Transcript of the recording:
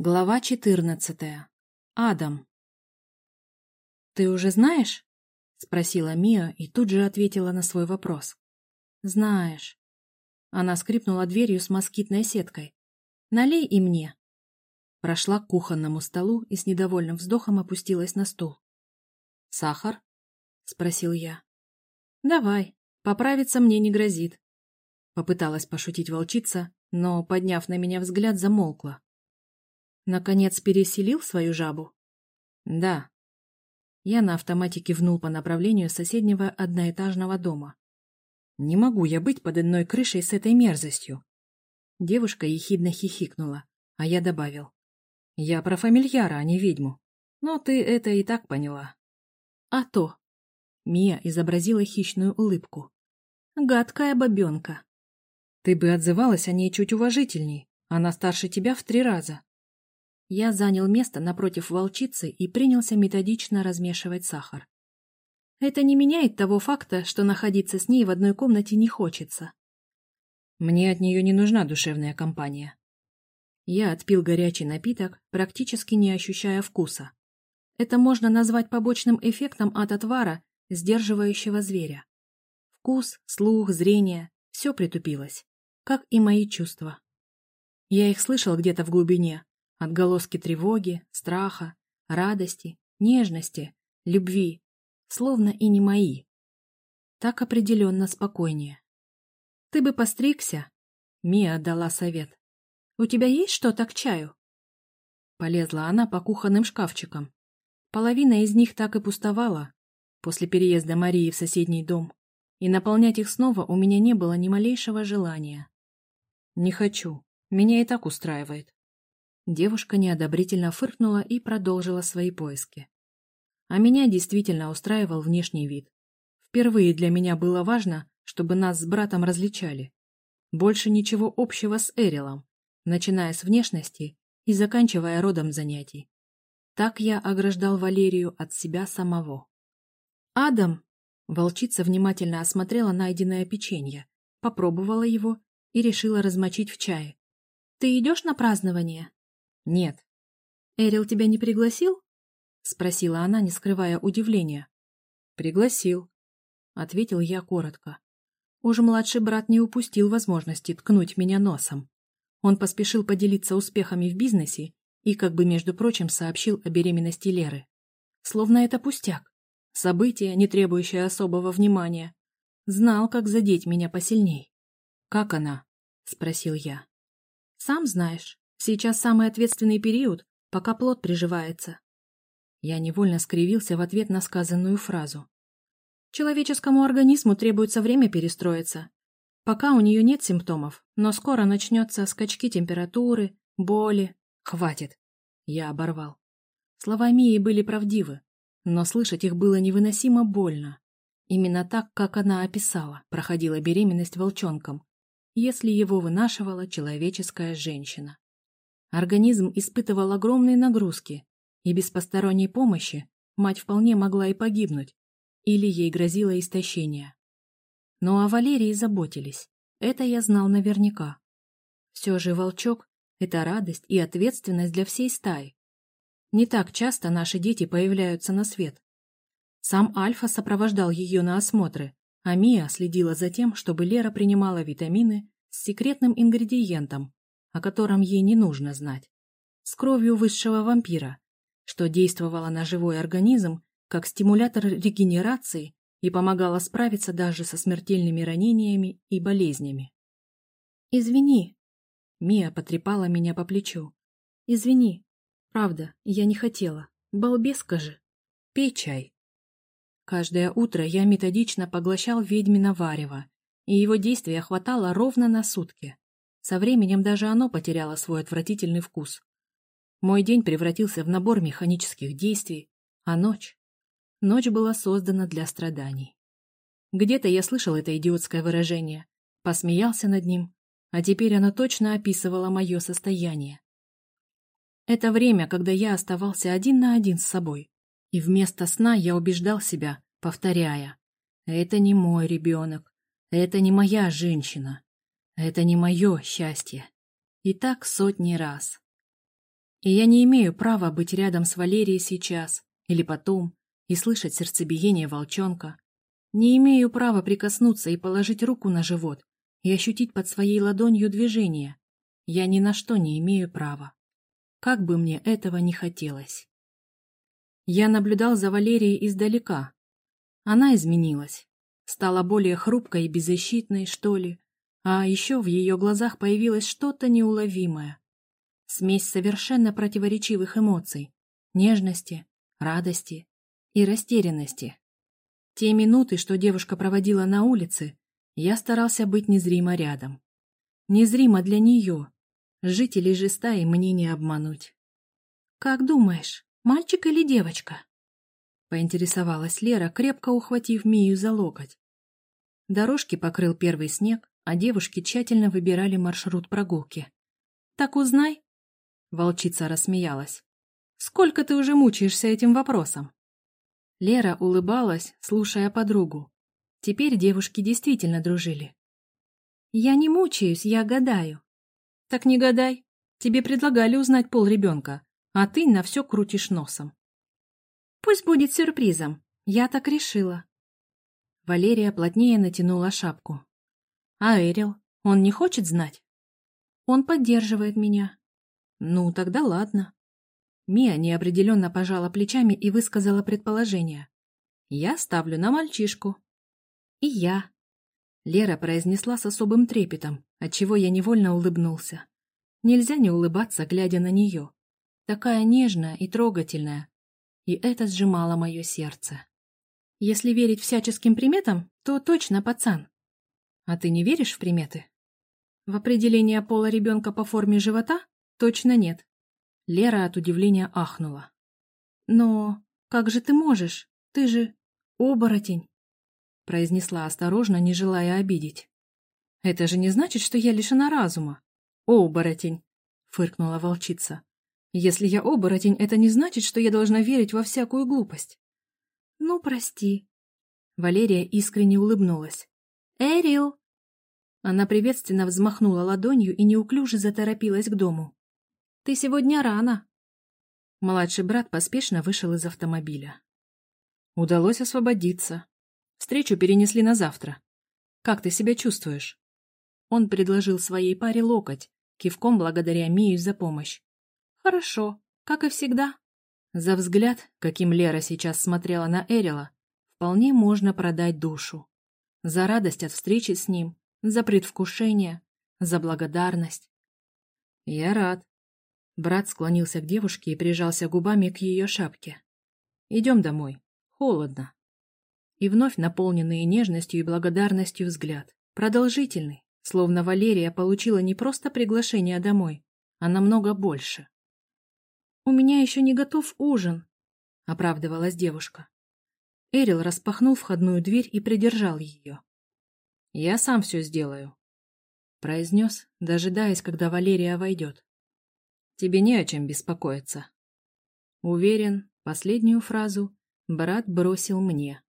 Глава четырнадцатая. Адам. «Ты уже знаешь?» — спросила Мия и тут же ответила на свой вопрос. «Знаешь». Она скрипнула дверью с москитной сеткой. «Налей и мне». Прошла к кухонному столу и с недовольным вздохом опустилась на стул. «Сахар?» — спросил я. «Давай, поправиться мне не грозит». Попыталась пошутить волчица, но, подняв на меня взгляд, замолкла. Наконец переселил свою жабу? Да. Я на автомате кивнул по направлению соседнего одноэтажного дома. Не могу я быть под одной крышей с этой мерзостью. Девушка ехидно хихикнула, а я добавил. Я про фамильяра, а не ведьму. Но ты это и так поняла. А то. Мия изобразила хищную улыбку. Гадкая бабенка. Ты бы отзывалась о ней чуть уважительней. Она старше тебя в три раза. Я занял место напротив волчицы и принялся методично размешивать сахар. Это не меняет того факта, что находиться с ней в одной комнате не хочется. Мне от нее не нужна душевная компания. Я отпил горячий напиток, практически не ощущая вкуса. Это можно назвать побочным эффектом от отвара, сдерживающего зверя. Вкус, слух, зрение — все притупилось, как и мои чувства. Я их слышал где-то в глубине, Отголоски тревоги, страха, радости, нежности, любви, словно и не мои. Так определенно спокойнее. «Ты бы постригся?» Мия отдала совет. «У тебя есть что-то к чаю?» Полезла она по кухонным шкафчикам. Половина из них так и пустовала после переезда Марии в соседний дом, и наполнять их снова у меня не было ни малейшего желания. «Не хочу. Меня и так устраивает. Девушка неодобрительно фыркнула и продолжила свои поиски. А меня действительно устраивал внешний вид. Впервые для меня было важно, чтобы нас с братом различали. Больше ничего общего с Эрилом, начиная с внешности и заканчивая родом занятий. Так я ограждал Валерию от себя самого. «Адам!» Волчица внимательно осмотрела найденное печенье, попробовала его и решила размочить в чае. «Ты идешь на празднование?» «Нет». «Эрил тебя не пригласил?» — спросила она, не скрывая удивления. «Пригласил», — ответил я коротко. Уж младший брат не упустил возможности ткнуть меня носом. Он поспешил поделиться успехами в бизнесе и, как бы между прочим, сообщил о беременности Леры. Словно это пустяк. Событие, не требующее особого внимания. Знал, как задеть меня посильней. «Как она?» — спросил я. «Сам знаешь. Сейчас самый ответственный период, пока плод приживается. Я невольно скривился в ответ на сказанную фразу. Человеческому организму требуется время перестроиться. Пока у нее нет симптомов, но скоро начнется скачки температуры, боли. Хватит. Я оборвал. Слова Мии были правдивы, но слышать их было невыносимо больно. Именно так, как она описала, проходила беременность волчонком, если его вынашивала человеческая женщина. Организм испытывал огромные нагрузки, и без посторонней помощи мать вполне могла и погибнуть, или ей грозило истощение. Но о Валерии заботились, это я знал наверняка. Все же волчок — это радость и ответственность для всей стаи. Не так часто наши дети появляются на свет. Сам Альфа сопровождал ее на осмотры, а Мия следила за тем, чтобы Лера принимала витамины с секретным ингредиентом, о котором ей не нужно знать, с кровью высшего вампира, что действовало на живой организм как стимулятор регенерации и помогало справиться даже со смертельными ранениями и болезнями. «Извини», — Мия потрепала меня по плечу. «Извини. Правда, я не хотела. Балбеска же. Пей чай». Каждое утро я методично поглощал ведьмино варево, и его действия хватало ровно на сутки. Со временем даже оно потеряло свой отвратительный вкус. Мой день превратился в набор механических действий, а ночь... Ночь была создана для страданий. Где-то я слышал это идиотское выражение, посмеялся над ним, а теперь оно точно описывало мое состояние. Это время, когда я оставался один на один с собой, и вместо сна я убеждал себя, повторяя, «Это не мой ребенок, это не моя женщина, это не мое счастье. И так сотни раз. И я не имею права быть рядом с Валерией сейчас или потом и слышать сердцебиение волчонка. Не имею права прикоснуться и положить руку на живот и ощутить под своей ладонью движение. Я ни на что не имею права. Как бы мне этого не хотелось. Я наблюдал за Валерией издалека. Она изменилась. Стала более хрупкой и беззащитной, что ли. А еще в ее глазах появилось что-то неуловимое. Смесь совершенно противоречивых эмоций. Нежности, радости и растерянности. Те минуты, что девушка проводила на улице, я старался быть незримо рядом. Незримо для нее. Жителей же стаи мне не обмануть. «Как думаешь, мальчик или девочка?» Поинтересовалась Лера, крепко ухватив Мию за локоть. Дорожки покрыл первый снег, а девушки тщательно выбирали маршрут прогулки. «Так узнай!» Волчица рассмеялась. «Сколько ты уже мучаешься этим вопросом?» Лера улыбалась, слушая подругу. Теперь девушки действительно дружили. «Я не мучаюсь, я гадаю». «Так не гадай. Тебе предлагали узнать пол ребенка, а ты на все крутишь носом». «Пусть будет сюрпризом. Я так решила». Валерия плотнее натянула шапку. «А Эрил? Он не хочет знать?» «Он поддерживает меня». «Ну, тогда ладно». Мия неопределенно пожала плечами и высказала предположение. «Я ставлю на мальчишку». «И я». Лера произнесла с особым трепетом, отчего я невольно улыбнулся. Нельзя не улыбаться, глядя на нее. Такая нежная и трогательная. И это сжимало мое сердце. Если верить всяческим приметам, то точно пацан. А ты не веришь в приметы? В определение пола ребенка по форме живота точно нет. Лера от удивления ахнула. Но как же ты можешь? Ты же оборотень, произнесла осторожно, не желая обидеть. Это же не значит, что я лишена разума. Оборотень, фыркнула волчица. Если я оборотень, это не значит, что я должна верить во всякую глупость. «Ну, прости». Валерия искренне улыбнулась. «Эрил!» Она приветственно взмахнула ладонью и неуклюже заторопилась к дому. «Ты сегодня рано!» Младший брат поспешно вышел из автомобиля. Удалось освободиться. Встречу перенесли на завтра. Как ты себя чувствуешь? Он предложил своей паре локоть, кивком благодаря Мию за помощь. Хорошо, как и всегда. За взгляд, каким Лера сейчас смотрела на Эрила, вполне можно продать душу. За радость от встречи с ним, за предвкушение, за благодарность. Я рад. Брат склонился к девушке и прижался губами к ее шапке. Идем домой. Холодно. И вновь наполненный нежностью и благодарностью взгляд. Продолжительный, словно Валерия получила не просто приглашение домой, а намного больше. «У меня еще не готов ужин», — оправдывалась девушка. Эрил распахнул входную дверь и придержал ее. «Я сам все сделаю», — произнес, дожидаясь, когда Валерия войдет. «Тебе не о чем беспокоиться». Уверен, последнюю фразу брат бросил мне.